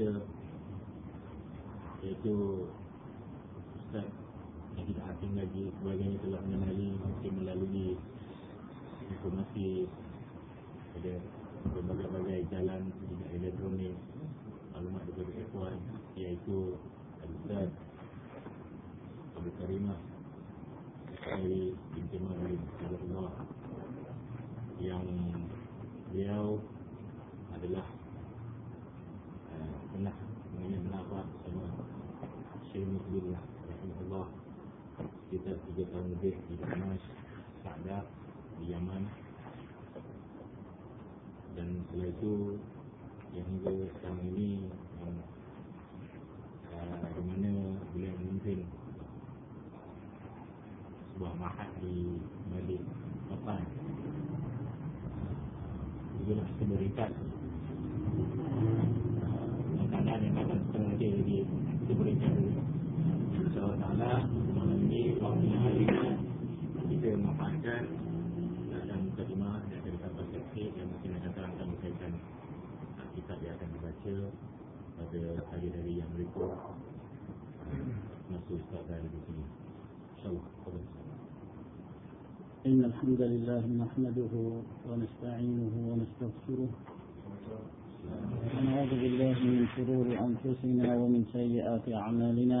kita iaitu Ustaz yang tidak asing lagi sebagainya telah mengenali mungkin melalui informasi ada berbagai-bagai jalan juga elektronik maklumat daripada ikhwan iaitu Ustaz Abu Karimah tiga tahun lebih di Damas Sa'dah di Yaman. Dan setelah itu yang hingga sekarang ini uh, di mana beliau memimpin sebuah mahad di Balik Papan Itulah seberikat Makanan yang akan setengah dia lagi Seberikat ini Waktu yang hari ini Kita memanfaatkan Dan mukadimah dari kapal seksi Yang mungkin akan terangkan berkaitan Kitab yang akan dibaca Pada hari-hari yang berikut Masuk Ustaz dari di sini InsyaAllah إن الحمد لله نحمده ونستعينه ونستغفره ونعوذ بالله من شرور أنفسنا ومن سيئات أعمالنا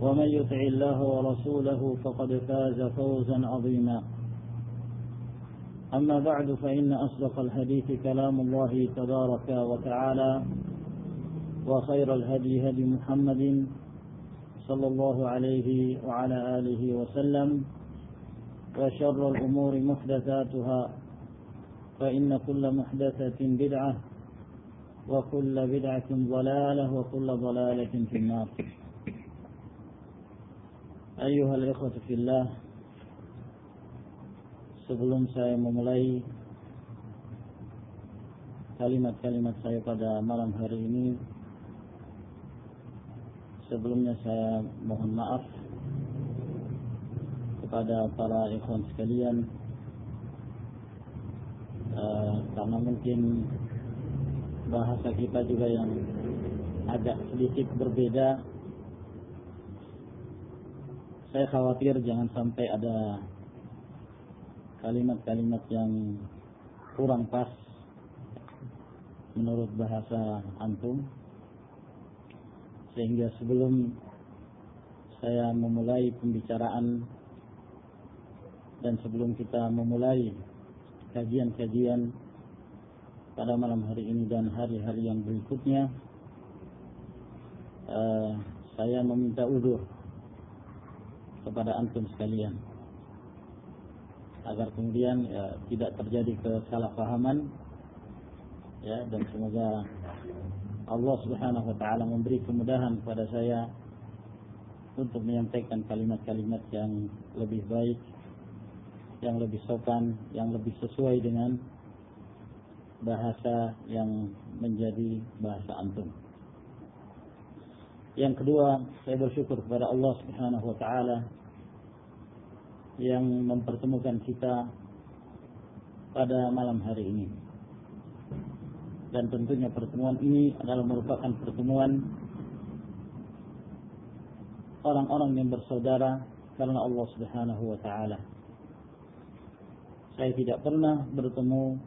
ومن يطع الله ورسوله فقد فاز فوزا عظيما. أما بعد فإن أصدق الحديث كلام الله تبارك وتعالى وخير الهدي هدي محمد صلى الله عليه وعلى آله وسلم وشر الأمور محدثاتها فإن كل محدثة بدعة وكل بدعة ضلالة وكل ضلالة في النار. Ayuhal ikhwatu fillah Sebelum saya memulai kalimat-kalimat saya pada malam hari ini Sebelumnya saya mohon maaf kepada para ikhwan sekalian uh, karena mungkin bahasa kita juga yang agak sedikit berbeda saya khawatir jangan sampai ada kalimat-kalimat yang kurang pas menurut bahasa antum. Sehingga sebelum saya memulai pembicaraan dan sebelum kita memulai kajian-kajian pada malam hari ini dan hari-hari yang berikutnya uh, saya meminta udur kepada antum sekalian. Agar kemudian ya, tidak terjadi kesalahpahaman ya dan semoga Allah Subhanahu wa taala memberi kemudahan kepada saya untuk menyampaikan kalimat-kalimat yang lebih baik yang lebih sopan yang lebih sesuai dengan bahasa yang menjadi bahasa antum yang kedua saya bersyukur kepada Allah Subhanahu wa taala yang mempertemukan kita pada malam hari ini. Dan tentunya pertemuan ini adalah merupakan pertemuan orang-orang yang bersaudara karena Allah Subhanahu wa taala. saya tidak pernah bertemu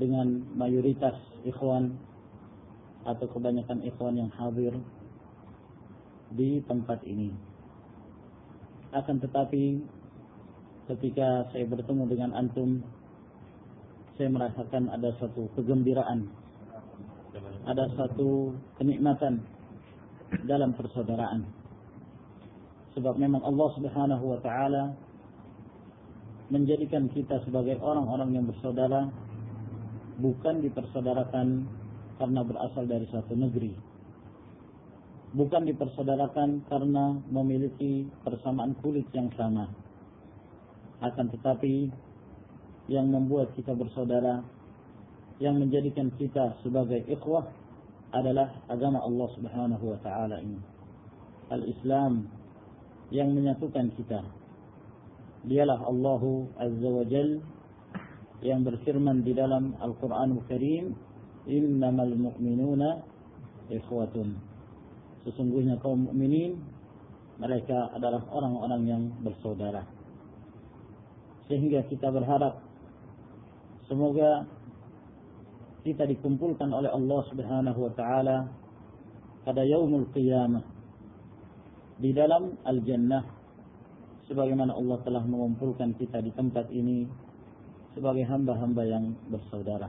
dengan mayoritas ikhwan atau kebanyakan ikhwan yang hadir di tempat ini. Akan tetapi ketika saya bertemu dengan antum saya merasakan ada satu kegembiraan ada satu kenikmatan dalam persaudaraan sebab memang Allah Subhanahu wa taala menjadikan kita sebagai orang-orang yang bersaudara bukan dipersaudarakan karena berasal dari satu negeri bukan dipersaudarakan karena memiliki persamaan kulit yang sama akan tetapi yang membuat kita bersaudara yang menjadikan kita sebagai ikhwah adalah agama Allah Subhanahu wa taala ini. Al-Islam yang menyatukan kita. Dialah Allah Azza wa Jal yang berfirman di dalam Al-Qur'an Al Karim, "Innamal mu'minuna ikhwatun." Sesungguhnya kaum mukminin mereka adalah orang-orang yang bersaudara. Sehingga kita berharap semoga kita dikumpulkan oleh Allah Subhanahu wa taala pada yaumul qiyamah di dalam al-jannah sebagaimana Allah telah mengumpulkan kita di tempat ini sebagai hamba-hamba yang bersaudara.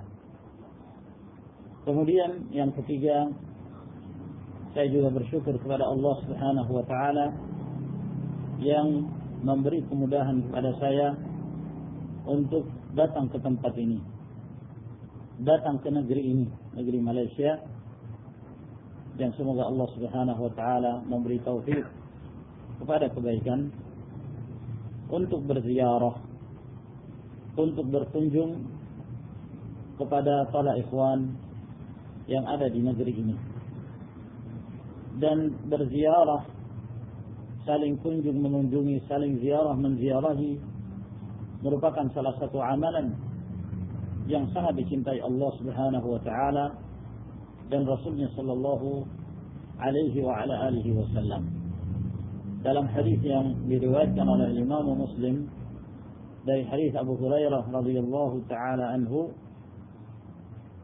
Kemudian yang ketiga saya juga bersyukur kepada Allah Subhanahu wa taala yang memberi kemudahan kepada saya untuk datang ke tempat ini datang ke negeri ini, negeri Malaysia. Dan semoga Allah Subhanahu wa taala memberi taufik kepada kebaikan untuk berziarah, untuk berkunjung kepada para ikhwan yang ada di negeri ini. Dan berziarah saling kunjung mengunjungi, saling ziarah menziarahi merupakan salah satu amalan yang sangat dicintai Allah Subhanahu wa taala dan Rasulnya sallallahu alaihi wa ala alihi wasallam. Dalam hadis yang diriwayatkan oleh Imam Muslim dari hadis Abu Hurairah radhiyallahu taala anhu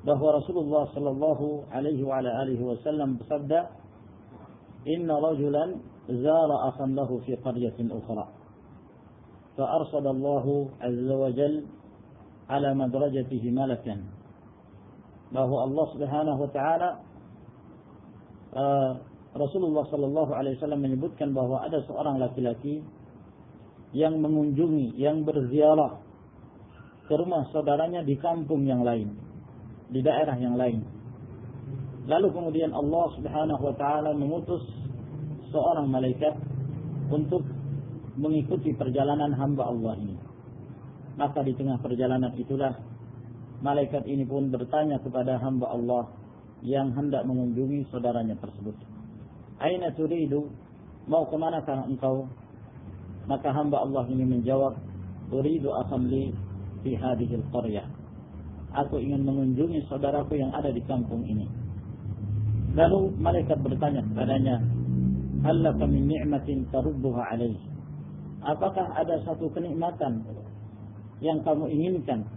bahwa Rasulullah sallallahu alaihi wa ala alihi wasallam bersabda Inna rajulan zara akhan lahu fi qaryatin ukhra فأرصد الله عز وجل ala madrajatihi malakan bahwa Allah Subhanahu wa taala uh, Rasulullah sallallahu alaihi wasallam menyebutkan bahwa ada seorang laki-laki yang mengunjungi, yang berziarah ke rumah saudaranya di kampung yang lain, di daerah yang lain. Lalu kemudian Allah Subhanahu wa taala mengutus seorang malaikat untuk mengikuti perjalanan hamba Allah ini. Maka di tengah perjalanan itulah malaikat ini pun bertanya kepada hamba Allah yang hendak mengunjungi saudaranya tersebut. Aina turidu? Mau ke manakah engkau? Maka hamba Allah ini menjawab, Uridu akamli fi hadihil qaryah. Aku ingin mengunjungi saudaraku yang ada di kampung ini. Lalu malaikat bertanya kepadanya, Hallaka min ni'matin tarubbuha alaih. Apakah ada satu kenikmatan yang kamu inginkan,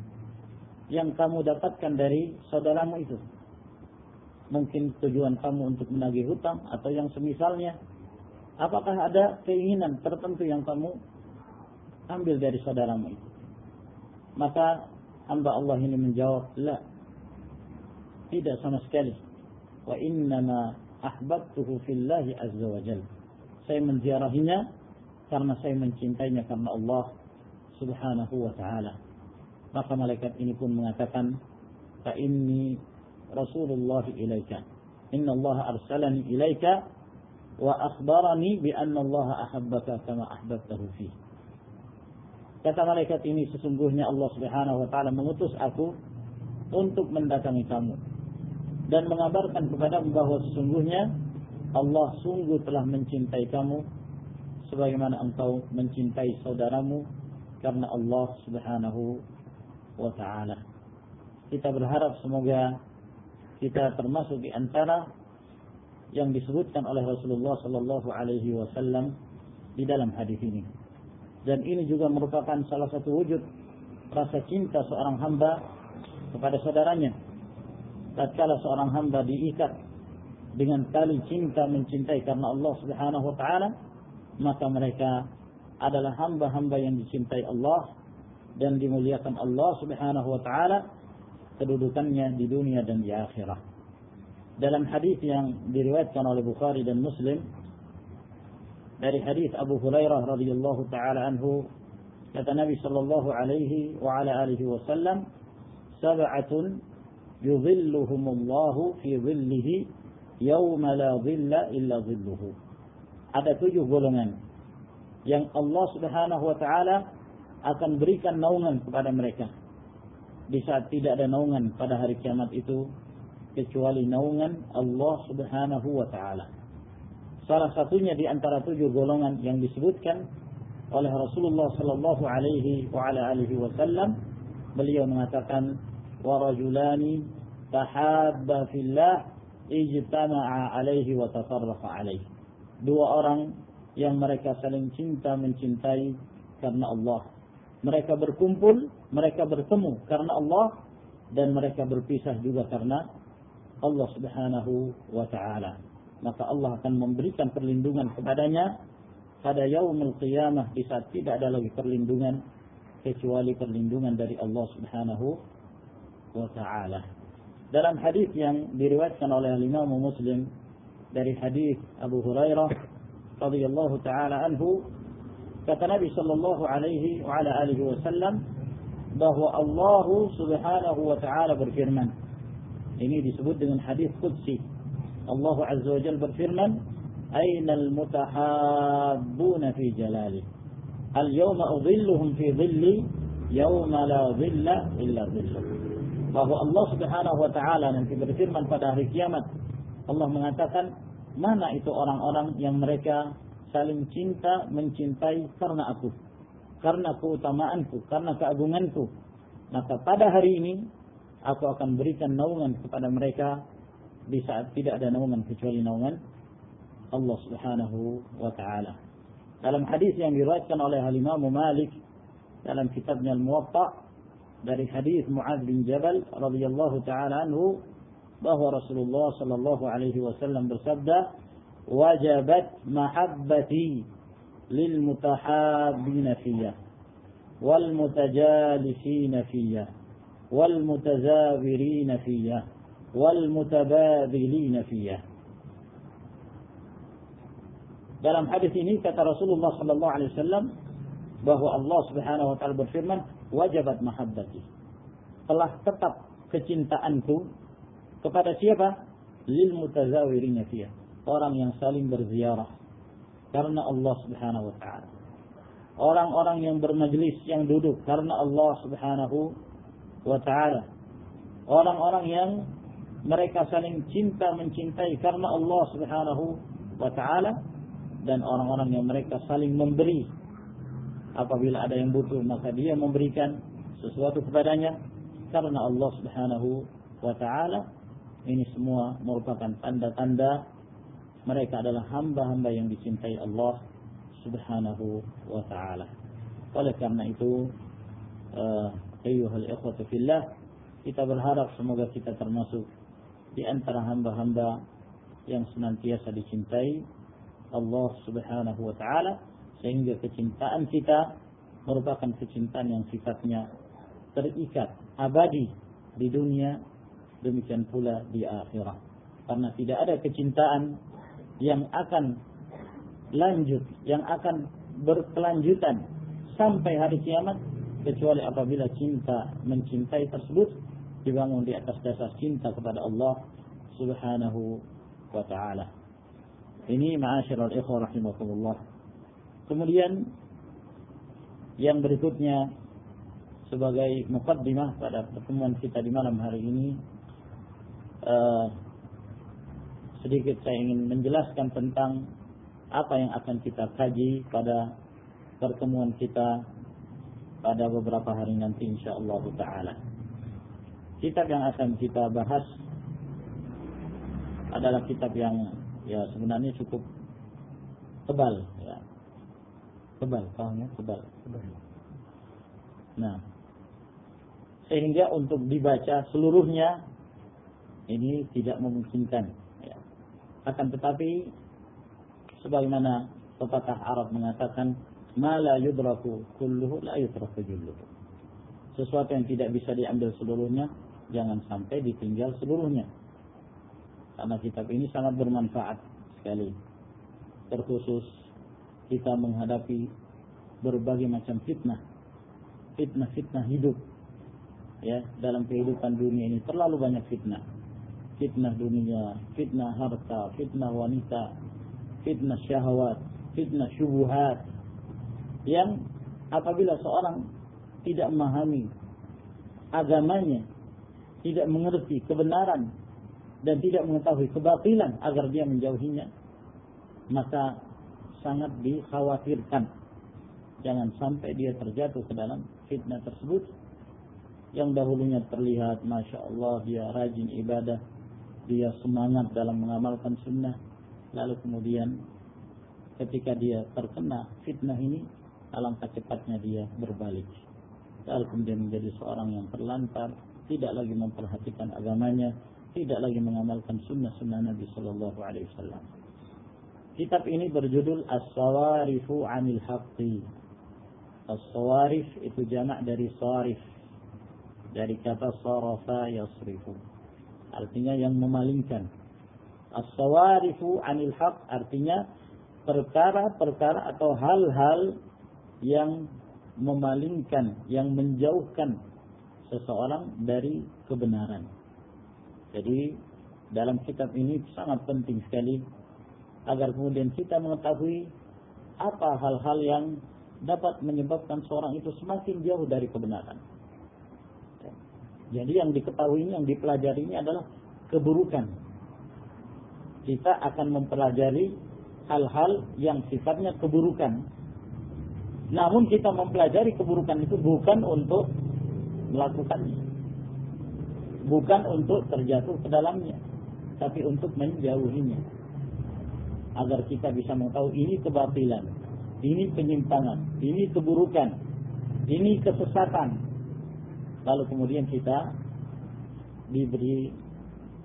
yang kamu dapatkan dari saudaramu itu. Mungkin tujuan kamu untuk menagih hutang atau yang semisalnya. Apakah ada keinginan tertentu yang kamu ambil dari saudaramu itu? Maka hamba Allah ini menjawab, La. Tidak sama sekali. Wa innama ahbabtuhu fillahi azza wa jal. Saya menziarahinya karena saya mencintainya karena Allah subhanahu wa ta'ala. Maka malaikat ini pun mengatakan, Fa inni Rasulullah ilaika. Inna Allah arsalani ilaika wa akhbarani bi anna Allah ahabbaka kama ahbabtahu fi. Kata malaikat ini sesungguhnya Allah Subhanahu wa taala mengutus aku untuk mendatangi kamu dan mengabarkan kepada bahwa sesungguhnya Allah sungguh telah mencintai kamu sebagaimana engkau mencintai saudaramu karena Allah Subhanahu wa taala. Kita berharap semoga kita termasuk di antara yang disebutkan oleh Rasulullah sallallahu alaihi wasallam di dalam hadis ini. Dan ini juga merupakan salah satu wujud rasa cinta seorang hamba kepada saudaranya. Tatkala seorang hamba diikat dengan tali cinta mencintai karena Allah Subhanahu wa taala, maka mereka adalah hamba-hamba yang dicintai Allah dan dimuliakan Allah Subhanahu wa taala kedudukannya di dunia dan di akhirat. Dalam hadis yang diriwayatkan oleh Bukhari dan Muslim dari hadis Abu Hurairah radhiyallahu taala anhu kata Nabi sallallahu alaihi wa ala alihi wasallam sab'atun yudhilluhumullahu fi dhillihi yawma la dhilla illa dhilluhu ada tujuh golongan yang Allah Subhanahu wa taala akan berikan naungan kepada mereka di saat tidak ada naungan pada hari kiamat itu kecuali naungan Allah Subhanahu wa taala. Salah satunya di antara tujuh golongan yang disebutkan oleh Rasulullah sallallahu alaihi wa ala alihi wasallam beliau mengatakan rajulani tahabba fillah ijtama'a alaihi wa tafarraqa alaihi. Dua orang yang mereka saling cinta mencintai karena Allah. Mereka berkumpul, mereka bertemu karena Allah dan mereka berpisah juga karena Allah Subhanahu wa taala. Maka Allah akan memberikan perlindungan kepadanya pada yaumul qiyamah di saat tidak ada lagi perlindungan kecuali perlindungan dari Allah Subhanahu وتعالى دلم حديث برواية كان على الإمام مسلم دري حديث أبو هريرة رضي الله تعالى عنه فتنبي صلى الله عليه وعلى آله وسلم وهو الله سبحانه وتعالى برفرمن إني بسبد من حديث قدسي الله عز وجل برفرمن أين المتحابون في جلاله اليوم أظلهم في ظلي يوم لا ظل إلا ظلهم bahwa Allah Subhanahu wa taala nanti berfirman pada hari kiamat Allah mengatakan mana itu orang-orang yang mereka saling cinta mencintai karena aku? Karena keutamaanku karena keagunganku? Maka pada hari ini aku akan berikan naungan kepada mereka di saat tidak ada naungan kecuali naungan Allah Subhanahu wa taala. Dalam hadis yang diriwayatkan oleh Imam Malik dalam kitabnya Al-Muwatta dari hadis Muadz bin Jabal radhiyallahu taala anhu bahwa Rasulullah sallallahu alaihi wasallam bersabda wajabat mahabbati lil mutahabbin fiyya wal mutajalisin fiyya wal mutazawirin fiyya wal mutabadilin fiyya dalam hadis ini kata Rasulullah sallallahu alaihi wasallam bahwa Allah Subhanahu wa taala berfirman wajabat mahabbati telah tetap kecintaanku kepada siapa? Lil mutazawirina fiha. Orang yang saling berziarah karena Allah Subhanahu wa taala. Orang-orang yang bermajlis yang duduk karena Allah Subhanahu wa taala. Orang-orang yang mereka saling cinta mencintai karena Allah Subhanahu wa taala dan orang-orang yang mereka saling memberi apabila ada yang butuh maka dia memberikan sesuatu kepadanya karena Allah Subhanahu wa taala ini semua merupakan tanda-tanda mereka adalah hamba-hamba yang dicintai Allah Subhanahu wa taala. Oleh karena itu, uh, ayyuhal ikhwatu fillah, kita berharap semoga kita termasuk di antara hamba-hamba yang senantiasa dicintai Allah Subhanahu wa taala sehingga kecintaan kita merupakan kecintaan yang sifatnya terikat abadi di dunia demikian pula di akhirat. Karena tidak ada kecintaan yang akan lanjut, yang akan berkelanjutan sampai hari kiamat kecuali apabila cinta mencintai tersebut dibangun di atas dasar cinta kepada Allah Subhanahu wa taala. Ini ma'asyiral ikhwah rahimakumullah. Kemudian yang berikutnya sebagai mukaddimah pada pertemuan kita di malam hari ini uh, sedikit saya ingin menjelaskan tentang apa yang akan kita kaji pada pertemuan kita pada beberapa hari nanti insyaallah taala. Kitab yang akan kita bahas adalah kitab yang ya sebenarnya cukup tebal ya. Tebal, ya? Tebal. Tebal. Nah, sehingga untuk dibaca seluruhnya ini tidak memungkinkan. Ya. Akan tetapi sebagaimana pepatah Arab mengatakan mala yudraku kulluhu la yudraku julluhu. Sesuatu yang tidak bisa diambil seluruhnya jangan sampai ditinggal seluruhnya. Karena kitab ini sangat bermanfaat sekali. Terkhusus kita menghadapi berbagai macam fitnah. Fitnah-fitnah hidup. Ya, dalam kehidupan dunia ini terlalu banyak fitnah. Fitnah dunia, fitnah harta, fitnah wanita, fitnah syahwat, fitnah syubuhat. Yang apabila seorang tidak memahami agamanya, tidak mengerti kebenaran dan tidak mengetahui kebatilan agar dia menjauhinya, maka sangat dikhawatirkan. Jangan sampai dia terjatuh ke dalam fitnah tersebut. Yang dahulunya terlihat masya Allah dia rajin ibadah. Dia semangat dalam mengamalkan sunnah. Lalu kemudian ketika dia terkena fitnah ini alangkah cepatnya dia berbalik. Lalu kemudian menjadi seorang yang terlantar tidak lagi memperhatikan agamanya tidak lagi mengamalkan sunnah-sunnah Nabi Shallallahu Alaihi Wasallam kitab ini berjudul As-Sawarifu Anil Haqqi As-sawarif itu jamak dari sarif. Dari kata sarafa yasrifu. Artinya yang memalingkan. As-sawarifu anil haq artinya perkara-perkara atau hal-hal yang memalingkan, yang menjauhkan seseorang dari kebenaran. Jadi dalam kitab ini sangat penting sekali agar kemudian kita mengetahui apa hal-hal yang dapat menyebabkan seorang itu semakin jauh dari kebenaran. Jadi yang diketahui yang dipelajari ini adalah keburukan. Kita akan mempelajari hal-hal yang sifatnya keburukan. Namun kita mempelajari keburukan itu bukan untuk melakukannya. Bukan untuk terjatuh ke dalamnya. Tapi untuk menjauhinya. Agar kita bisa mengetahui ini kebatilan ini penyimpangan, ini keburukan, ini kesesatan. Lalu kemudian kita diberi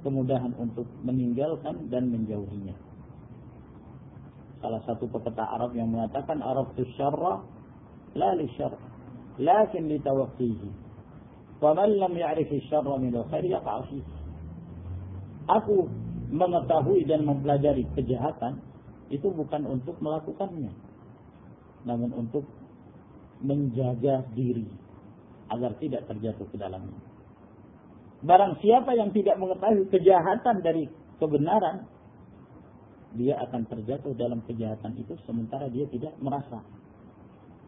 kemudahan untuk meninggalkan dan menjauhinya. Salah satu pepatah Arab yang mengatakan Arab itu syarra la li syarra lakin li tawaqqihi. Wa man lam ya'rif syarra min khair yaqa Aku mengetahui dan mempelajari kejahatan itu bukan untuk melakukannya namun untuk menjaga diri agar tidak terjatuh ke dalamnya. Barang siapa yang tidak mengetahui kejahatan dari kebenaran, dia akan terjatuh dalam kejahatan itu sementara dia tidak merasa.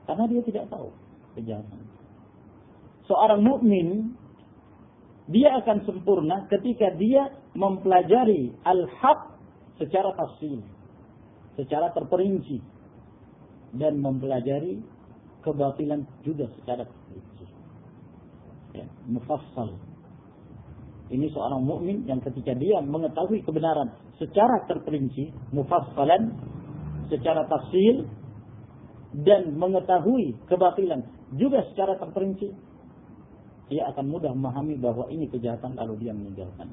Karena dia tidak tahu kejahatan. Seorang mukmin dia akan sempurna ketika dia mempelajari al-haq secara tafsir, secara terperinci, dan mempelajari kebatilan juga secara terperinci. Ya, mufassal. Ini seorang mukmin yang ketika dia mengetahui kebenaran secara terperinci, mufassalan, secara tafsir dan mengetahui kebatilan juga secara terperinci, dia akan mudah memahami bahwa ini kejahatan lalu dia meninggalkan.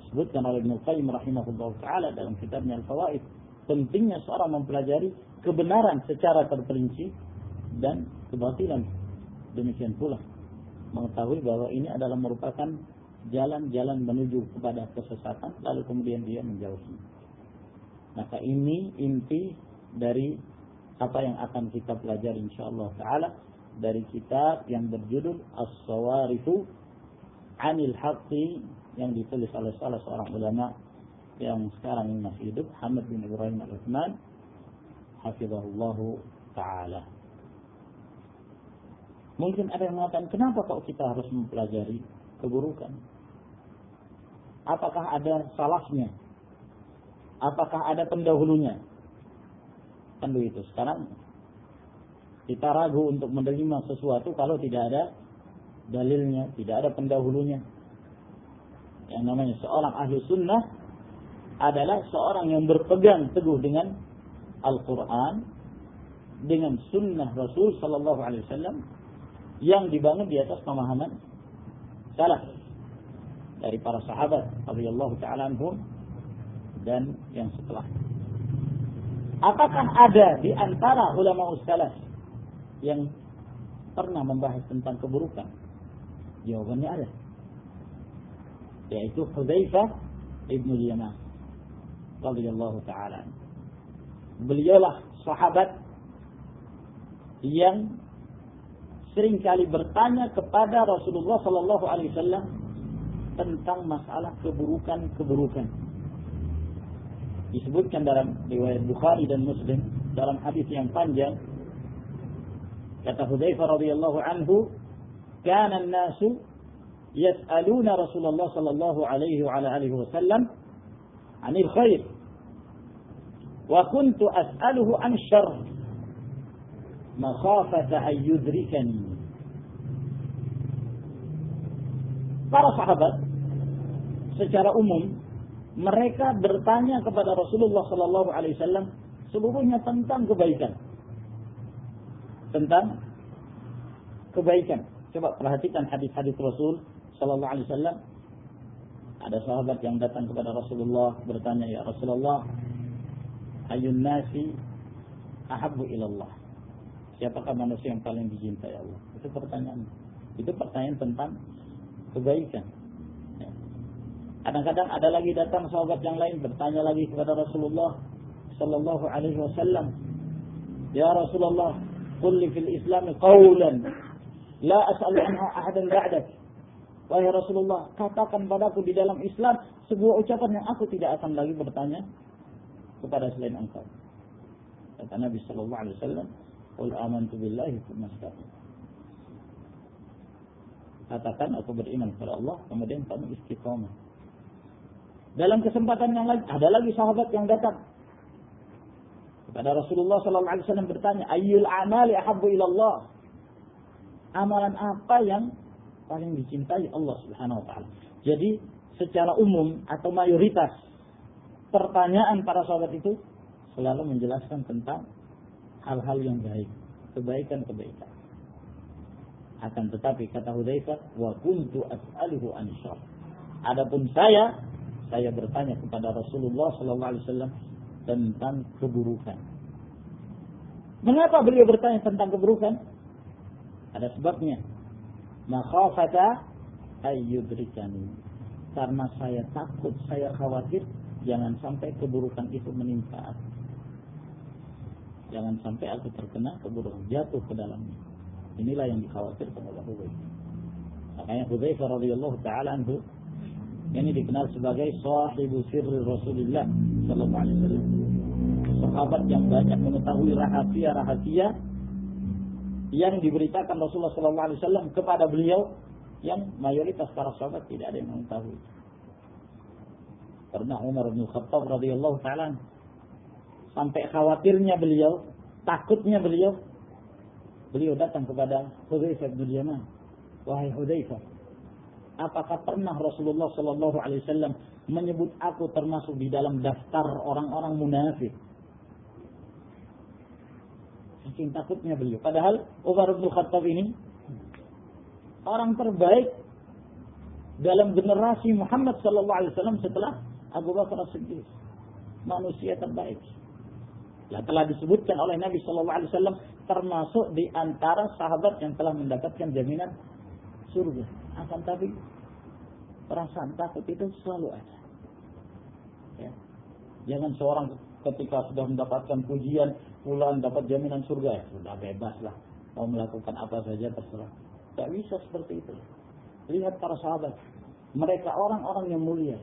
Disebutkan oleh Ibnu Qayyim rahimahullah taala dalam kitabnya Al-Fawaid pentingnya seorang mempelajari kebenaran secara terperinci dan kebatilan. Demikian pula mengetahui bahwa ini adalah merupakan jalan-jalan menuju kepada kesesatan lalu kemudian dia menjauhi. Maka ini inti dari apa yang akan kita pelajari insyaallah taala dari kitab yang berjudul As-Sawarifu Anil Haqqi yang ditulis oleh salah seorang ulama yang sekarang masih hidup Hamad bin Ibrahim Al-Uthman hafizahullah taala. Mungkin ada yang mengatakan kenapa kok kita harus mempelajari keburukan? Apakah ada salahnya? Apakah ada pendahulunya? Kan begitu. Sekarang kita ragu untuk menerima sesuatu kalau tidak ada dalilnya, tidak ada pendahulunya. Yang namanya seorang ahli sunnah adalah seorang yang berpegang teguh dengan Al-Quran, dengan sunnah Rasul Sallallahu Alaihi Wasallam, yang dibangun di atas pemahaman salaf dari para sahabat radhiyallahu taala anhum dan yang setelah. Apakah ada di antara ulama salaf yang pernah membahas tentang keburukan? Jawabannya ada. Yaitu Hudzaifah ibnu Yaman radhiyallahu taala. Beliaulah sahabat yang sering kali bertanya kepada Rasulullah Sallallahu Alaihi Wasallam tentang masalah keburukan-keburukan. Disebutkan dalam riwayat Bukhari dan Muslim dalam hadis yang panjang kata Hudzaifah radhiyallahu anhu kana an-nasu yas'aluna Rasulullah sallallahu alaihi wa ala alihi wasallam 'anil khair wa kuntu as'aluhu an syarr makhafata an yudrikani para sahabat secara umum mereka bertanya kepada Rasulullah Sallallahu Alaihi Wasallam seluruhnya tentang kebaikan, tentang kebaikan. Coba perhatikan hadis-hadis Rasul Sallallahu Alaihi Wasallam. Ada sahabat yang datang kepada Rasulullah bertanya, ya Rasulullah, ayun nasi ahabu ilallah. Siapakah manusia yang paling dicintai Allah? Itu pertanyaan. Itu pertanyaan tentang kebaikan. Ya. Kadang-kadang ada lagi datang sahabat yang lain bertanya lagi kepada Rasulullah sallallahu alaihi wasallam, "Ya Rasulullah, li fil Islam qawlan la as'alu anha ahadan ba'dak." Wahai Rasulullah, katakan padaku di dalam Islam sebuah ucapan yang aku tidak akan lagi bertanya kepada selain engkau. Kata Nabi sallallahu alaihi wasallam, "Qul amantu billahi katakan aku beriman kepada Allah, kemudian kamu istiqomah. Dalam kesempatan yang lain ada lagi sahabat yang datang kepada Rasulullah sallallahu alaihi wasallam bertanya, "Ayyul amali ahabbu ila Allah?" Amalan apa yang paling dicintai Allah Subhanahu wa taala? Jadi, secara umum atau mayoritas pertanyaan para sahabat itu selalu menjelaskan tentang hal-hal yang baik, kebaikan-kebaikan. Akan tetapi kata Hudzaifah, wa kuntu as'aluhu an Adapun saya, saya bertanya kepada Rasulullah sallallahu alaihi wasallam tentang keburukan. Mengapa beliau bertanya tentang keburukan? Ada sebabnya. Makhafata ayyudrikani. Karena saya takut, saya khawatir jangan sampai keburukan itu menimpa aku. Jangan sampai aku terkena keburukan, jatuh ke dalamnya. Inilah yang dikhawatirkan oleh Hudzaifah. Makanya Hudzaifah radhiyallahu taala anhu ini dikenal sebagai sahibu sirri Rasulullah sallallahu alaihi wasallam. Sahabat yang banyak mengetahui rahasia-rahasia yang diberitakan Rasulullah sallallahu alaihi wasallam kepada beliau yang mayoritas para sahabat tidak ada yang mengetahui. Pernah Umar bin Khattab radhiyallahu taala sampai khawatirnya beliau, takutnya beliau Beliau datang kepada Hudzaifah bin Yaman. Wahai Hudzaifah, apakah pernah Rasulullah Shallallahu Alaihi Wasallam menyebut aku termasuk di dalam daftar orang-orang munafik? Saking takutnya beliau. Padahal Umar bin Khattab ini orang terbaik dalam generasi Muhammad Sallallahu Alaihi Wasallam setelah Abu Bakar Siddiq. Manusia terbaik. Nah, telah disebutkan oleh Nabi Shallallahu Alaihi Wasallam termasuk di antara sahabat yang telah mendapatkan jaminan surga. Akan tapi perasaan takut itu selalu ada. Ya. Jangan seorang ketika sudah mendapatkan pujian, pulang dapat jaminan surga, ya sudah bebas lah. Mau melakukan apa saja terserah. Tidak bisa seperti itu. Lihat para sahabat. Mereka orang-orang yang mulia.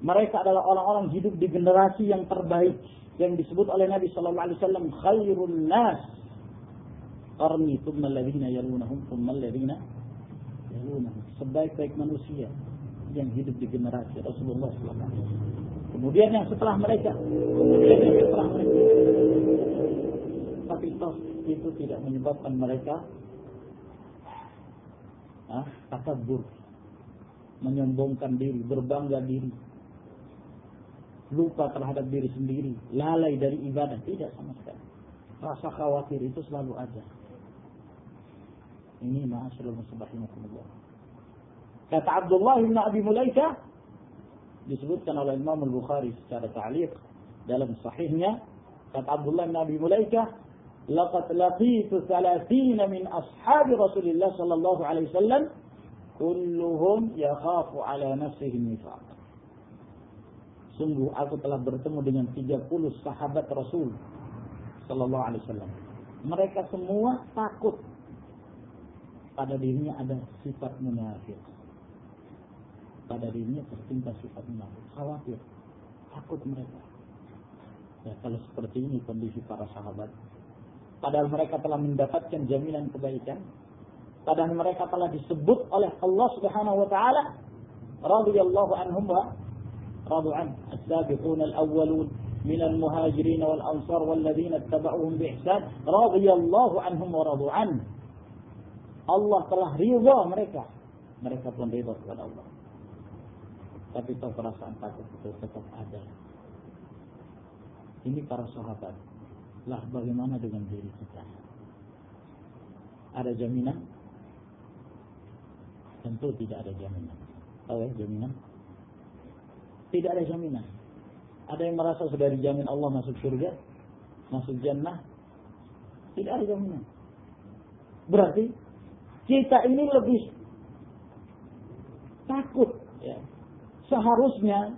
Mereka adalah orang-orang hidup di generasi yang terbaik yang disebut oleh Nabi Shallallahu Alaihi Wasallam khairun nas qarni thumma alladhina yalunahum thumma alladhina yalunahum. Sebaik-baik manusia yang hidup di generasi Rasulullah Wasallam. Kemudian yang setelah mereka kemudian yang setelah mereka. Tapi toh itu tidak menyebabkan mereka ah, takabur. Menyombongkan diri berbangga diri. Lupa terhadap diri sendiri, lalai dari ibadah, tidak sama sekali. Rasa khawatir itu selalu ada. Ini ma'asyiral muslimin. Kata Abdullah bin Abi Mulaika disebutkan oleh Imam Al-Bukhari secara ta'liq dalam sahihnya kata Abdullah bin Abi Mulaika laqad laqitu 30 min ashabi Rasulillah sallallahu alaihi wasallam kulluhum yakhafu ala nafsihi nifaq Sungguh aku telah bertemu dengan 30 sahabat Rasul sallallahu alaihi wasallam. Mereka semua takut pada dirinya ada sifat munafik pada dirinya tertimpa sifat munafik. Khawatir, takut mereka. Ya, kalau seperti ini kondisi para sahabat, padahal mereka telah mendapatkan jaminan kebaikan, padahal mereka telah disebut oleh Allah Subhanahu wa taala radhiyallahu anhum wa radu an as-sabiqun al-awwalun من المهاجرين والأنصار والذين اتبعوهم بإحسان رضي الله عنهم ورضوا عنه Allah telah ridha mereka mereka pun ridha kepada Allah tapi tahu perasaan takut itu tetap ada. Ini para sahabat. Lah bagaimana dengan diri kita? Ada jaminan? Tentu tidak ada jaminan. Tahu ya jaminan? Tidak ada jaminan. Ada yang merasa sudah dijamin Allah masuk surga, masuk jannah. Tidak ada jaminan. Berarti kita ini lebih takut ya, seharusnya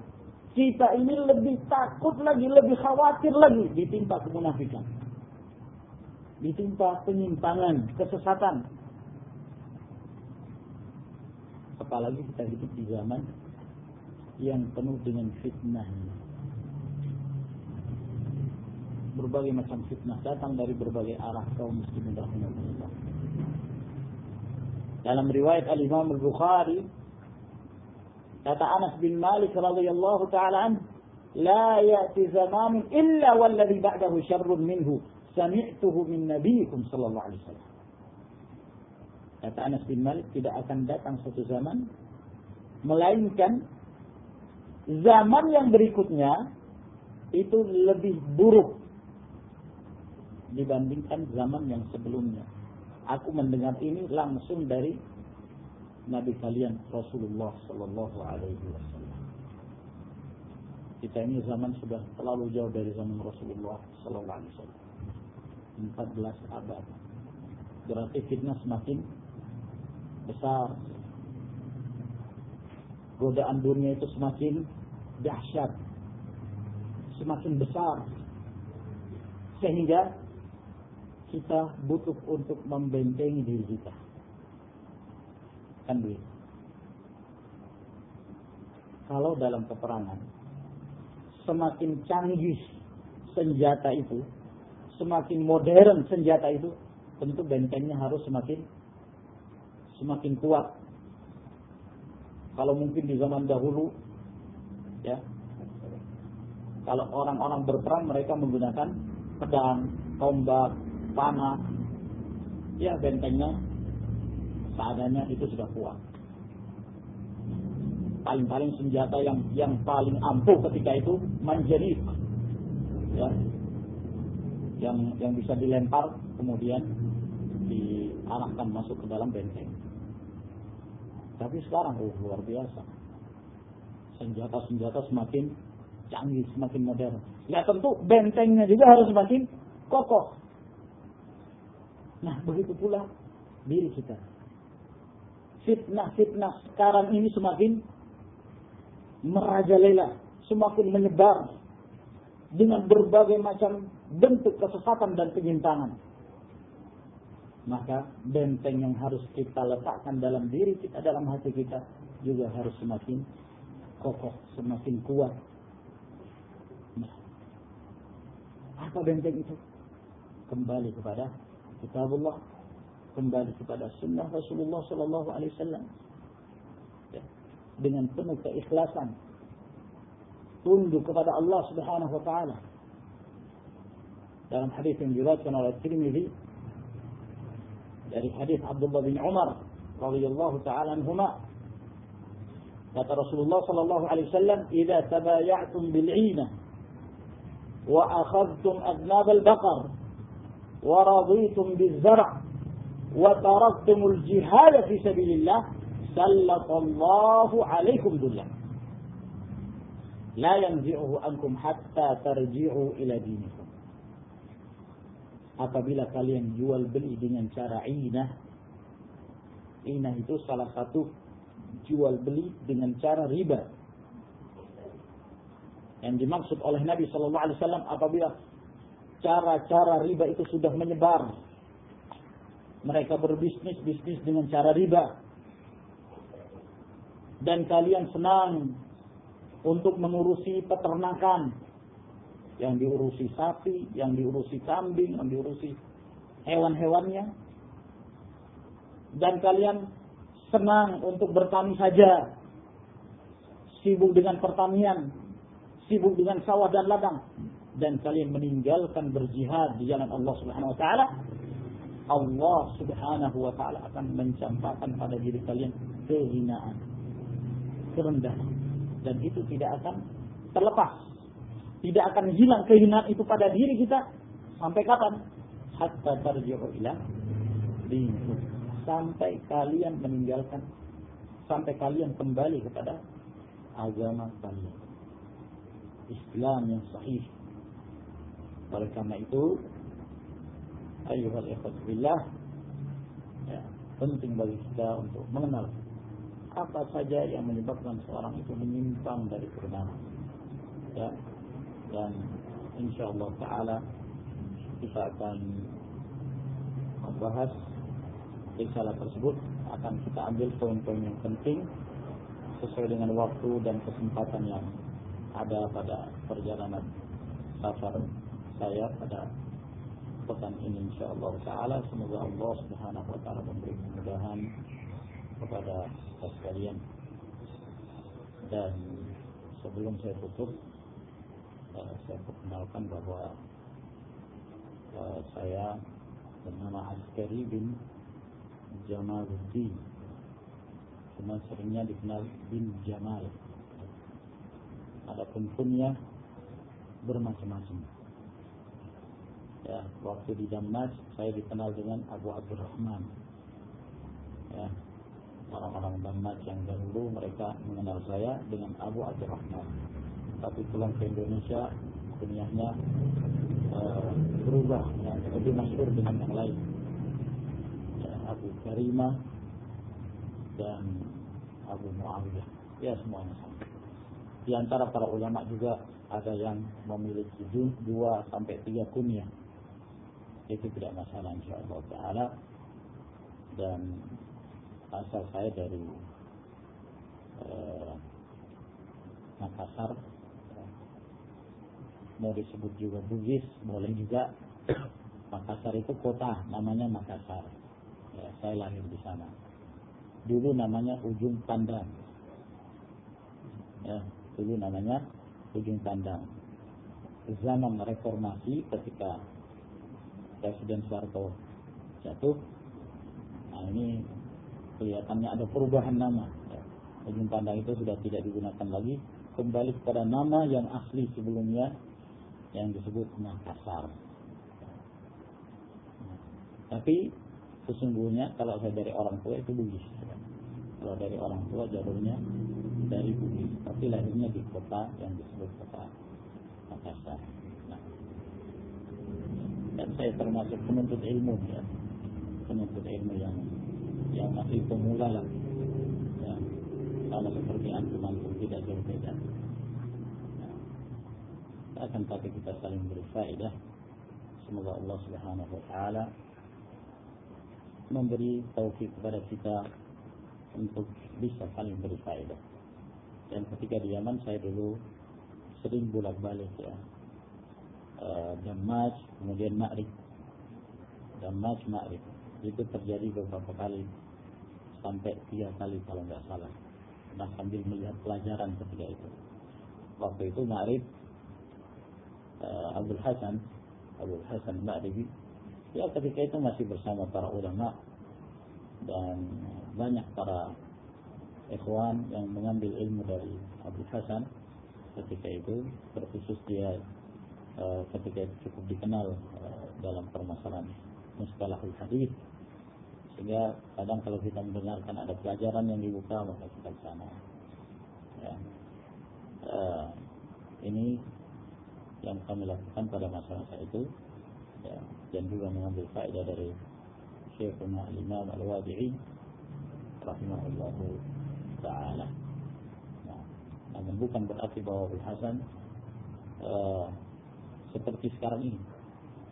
kita ini lebih takut lagi, lebih khawatir lagi ditimpa kemunafikan. Ditimpa penyimpangan, kesesatan. Apalagi kita hidup di zaman yang penuh dengan fitnah. Berbagai macam fitnah datang dari berbagai arah kaum muslimin rahimahullah. Dalam riwayat Al-Imam Al-Bukhari Kata Anas bin Malik radhiyallahu taala an, "La ya'ti zaman illa walladhi ba'dahu syarrun minhu." Sami'tuhu min nabiyikum sallallahu alaihi wasallam. Kata Anas bin Malik tidak akan datang satu zaman melainkan zaman yang berikutnya itu lebih buruk dibandingkan zaman yang sebelumnya. Aku mendengar ini langsung dari Nabi kalian Rasulullah Sallallahu Alaihi Wasallam. Kita ini zaman sudah terlalu jauh dari zaman Rasulullah Sallallahu Alaihi Wasallam. 14 abad. Berarti fitnah semakin besar. Godaan dunia itu semakin dahsyat. Semakin besar. Sehingga kita butuh untuk membentengi diri kita Kan begitu. Kalau dalam peperangan semakin canggih senjata itu, semakin modern senjata itu, tentu bentengnya harus semakin semakin kuat. Kalau mungkin di zaman dahulu, ya, kalau orang-orang berperang mereka menggunakan pedang, tombak, panah, ya bentengnya seadanya itu sudah kuat. Paling-paling senjata yang yang paling ampuh ketika itu manjanik. Ya. Yang yang bisa dilempar kemudian diarahkan masuk ke dalam benteng. Tapi sekarang oh, luar biasa. Senjata-senjata semakin canggih, semakin modern. Ya tentu bentengnya juga harus semakin kokoh. Nah, begitu pula diri kita fitnah-fitnah sekarang ini semakin merajalela, semakin menyebar dengan berbagai macam bentuk kesesatan dan penyimpangan. Maka benteng yang harus kita letakkan dalam diri kita, dalam hati kita juga harus semakin kokoh, semakin kuat. Nah, apa benteng itu? Kembali kepada kitabullah, kembali kepada sunnah Rasulullah Sallallahu Alaihi Wasallam dengan penuh keikhlasan tunduk kepada Allah Subhanahu Wa Taala dalam hadis yang diriwayatkan oleh Tirmidzi dari hadis Abdullah bin Umar radhiyallahu taala anhuma kata Rasulullah sallallahu alaihi wasallam idza tabaya'tum bil 'ina wa akhadhtum adnab al raditum biz zar' wa taraktumul jihad fi sabilillah sallallahu alaikum dullah la yanzi'uhu ankum hatta tarji'u ila dinikum apabila kalian jual beli dengan cara inah inah itu salah satu jual beli dengan cara riba. Yang dimaksud oleh Nabi Shallallahu Alaihi Wasallam apabila cara-cara riba itu sudah menyebar, mereka berbisnis bisnis dengan cara riba, dan kalian senang untuk mengurusi peternakan. Yang diurusi sapi, yang diurusi kambing, yang diurusi hewan-hewannya, dan kalian senang untuk bertani saja, sibuk dengan pertanian, sibuk dengan sawah dan ladang dan kalian meninggalkan berjihad di jalan Allah Subhanahu wa taala Allah Subhanahu wa taala akan mencampakkan pada diri kalian kehinaan kerendahan dan itu tidak akan terlepas. Tidak akan hilang kehinaan itu pada diri kita sampai kapan? Hatta tarji'u ila sampai kalian meninggalkan sampai kalian kembali kepada agama kalian. Islam yang sahih. Oleh karena itu, ayuhal billah, ya, penting bagi kita untuk mengenal apa saja yang menyebabkan seorang itu menyimpang dari kebenaran. Ya, dan insya Allah Taala kita akan membahas risalah tersebut akan kita ambil poin-poin yang penting sesuai dengan waktu dan kesempatan yang ada pada perjalanan safar saya pada pekan ini insyaallah taala. Semoga Allah Subhanahu wa taala memberi kemudahan kepada kita sekalian. Dan sebelum saya tutup uh, saya perkenalkan bahwa uh, saya bernama Askari bin Jamaluddin. Cuma seringnya dikenal bin Jamal. Adapun kunyah bermacam-macam. Ya, waktu di Damas saya dikenal dengan Abu Abdurrahman. Ya, orang-orang Damas yang dahulu mereka mengenal saya dengan Abu Abdurrahman. Tapi pulang ke Indonesia kunyahnya uh, berubah, ya, lebih masyhur dengan yang lain. Ya, Abu Karimah dan Abu Muawiyah. Ya semuanya sama. Di antara para ulama juga ada yang memiliki dua sampai tiga kunyah. Itu tidak masalah insya Allah Taala. Dan asal saya dari eh, Makassar. Mau disebut juga Bugis, boleh juga. Makassar itu kota, namanya Makassar. Ya, saya lahir di sana. Dulu namanya Ujung Pandang. Ya, dulu namanya ujung pandang. Zaman reformasi ketika Presiden Soeharto jatuh, nah ini kelihatannya ada perubahan nama. Ujung pandang itu sudah tidak digunakan lagi, kembali kepada nama yang asli sebelumnya yang disebut Makassar. tapi sesungguhnya kalau saya dari orang tua itu Bugis. Kalau dari orang tua jalurnya dari bumi, tapi lahirnya di kota yang disebut kota Makassar. Dan saya termasuk penuntut ilmu ya, penuntut ilmu yang yang masih pemula lah, ya, sama seperti antum antum tidak jauh beda. Nah, akan tapi kita saling berfaedah. Semoga Allah Subhanahu Wa Taala memberi taufik kepada kita untuk bisa saling berfaedah. Dan ketika di Yaman saya dulu sering bolak-balik ya uh, Damas kemudian Ma'rib. Damas Ma'rib. Itu terjadi beberapa kali. Sampai tiga kali kalau nggak salah. Nah sambil melihat pelajaran ketika itu. Waktu itu Ma'rib uh, Abdul Hasan Abdul Hasan Ma'ribi ya ketika itu masih bersama para ulama dan banyak para ikhwan yang mengambil ilmu dari Abu Hasan ketika itu terkhusus dia uh, ketika itu cukup dikenal uh, dalam permasalahan mustalahul hadis sehingga kadang kalau kita mendengarkan ada pelajaran yang dibuka maka kita ke sana. Ya. uh, ini yang kami lakukan pada masa-masa itu. Ya, dan juga mengambil faedah dari Syekhuna Al-Imam Al-Wadi'i rahimahullah ta'ala. Nah, namun bukan berarti bahwa Abu Hasan seperti sekarang ini.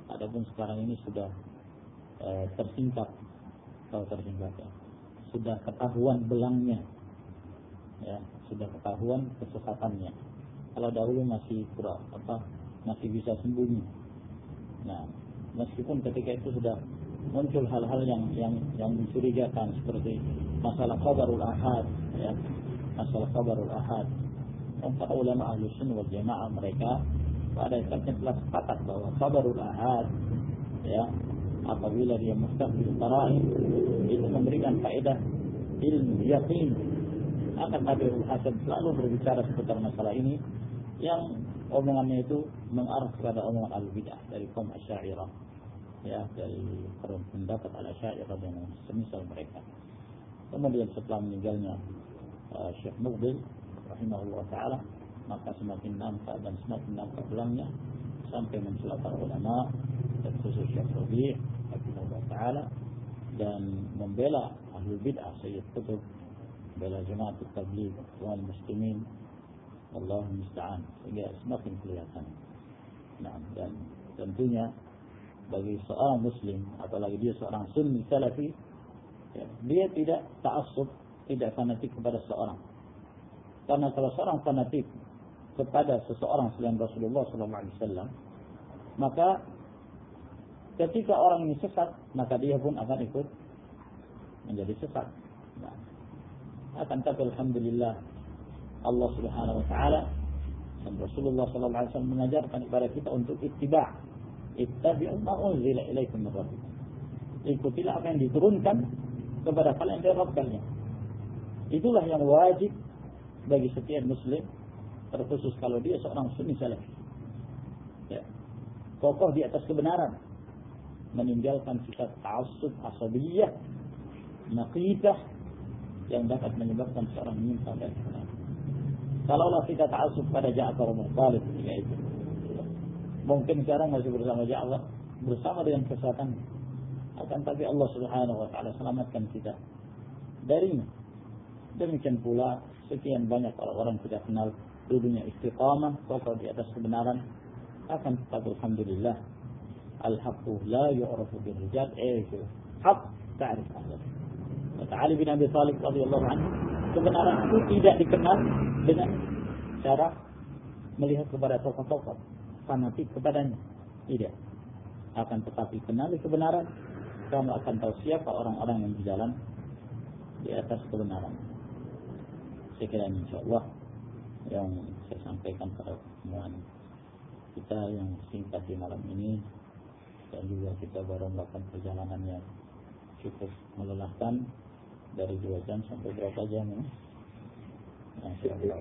Adapun sekarang ini sudah uh, tersingkap kalau tersingkap ya. Sudah ketahuan belangnya ya. Sudah ketahuan kesesatannya. Kalau dahulu masih kurang apa masih bisa sembunyi. Nah, meskipun ketika itu sudah muncul hal-hal yang yang yang mencurigakan seperti masalah kabarul ahad, ya, masalah kabarul ahad. Para ulama ahli sunnah wal mereka pada akhirnya telah sepakat bahwa kabarul ahad, ya, apabila dia mustaqbil qara'in itu memberikan faedah ilmu yakin. Akan Nabi Hasan selalu berbicara seputar masalah ini yang omongannya itu mengarah kepada omongan al-bid'ah dari kaum asyairah ya dari pendapat al-asyairah dan semisal mereka. Kemudian setelah meninggalnya uh, Syekh Mughbil rahimahullah ta'ala maka semakin nampak dan semakin nampak belangnya sampai mencela para ulama dan khusus Syekh Rabi' rahimahullah ta'ala dan membela ahlul bid'ah Sayyid Qutub membela jemaat tabligh wal muslimin Allah musta'an sehingga semakin kelihatan. Nah, dan tentunya bagi seorang muslim apalagi dia seorang sunni salafi ya, dia tidak ta'assub tidak fanatik kepada seorang karena kalau seorang fanatik kepada seseorang selain Rasulullah SAW maka ketika orang ini sesat maka dia pun akan ikut menjadi sesat nah, akan tapi Alhamdulillah Allah Subhanahu wa taala dan Rasulullah wasallam mengajarkan kepada kita untuk ittiba. Ittabi'u ma unzila ilaikum min rabbikum. Ikutilah apa yang diturunkan kepada kalian dari Rabb kalian. Itulah yang wajib bagi setiap muslim terkhusus kalau dia seorang sunni salafi. Ya. Kokoh di atas kebenaran meninggalkan sifat ta'assub asabiyah naqidah yang dapat menyebabkan seorang menyimpang dari kebenaran. Kalaulah kita ta'asub pada Ja'far bin Talib ketika itu. Mungkin sekarang masih bersama Ja'far, bersama dengan kesehatan. Akan tapi Allah Subhanahu wa taala selamatkan kita darinya. Demikian pula sekian banyak orang-orang kita kenal dunia istiqamah, kokoh di atas kebenaran. Akan tetapi alhamdulillah al-haqqu la yu'rafu bil rijal eh hak ta'rif ahli. Kata Ali bin Abi Thalib radhiyallahu anhu, kebenaran itu tidak dikenal dengan cara melihat kepada tokoh-tokoh fanatik kepadanya. Tidak. Akan tetapi kenali kebenaran, kamu akan tahu siapa orang-orang yang berjalan di atas kebenaran. Saya kira insya Allah yang saya sampaikan pada pertemuan kita yang singkat di malam ini dan juga kita baru melakukan perjalanan yang cukup melelahkan dari dua jam sampai berapa jam ya? Allah.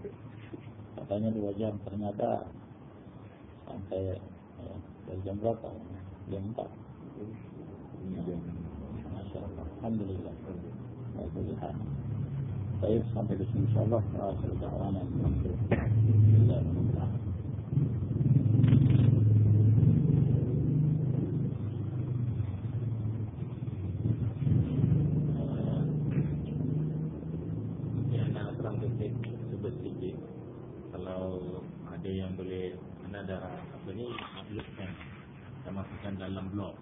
Katanya dua jam ternyata sampai ya, dari jam berapa? Jam empat. Masya Allah. Alhamdulillah. Alhamdulillah. Baik, sampai di sini insyaAllah. Alhamdulillah. yang boleh anda dah apa ni uploadkan kita masukkan dalam blog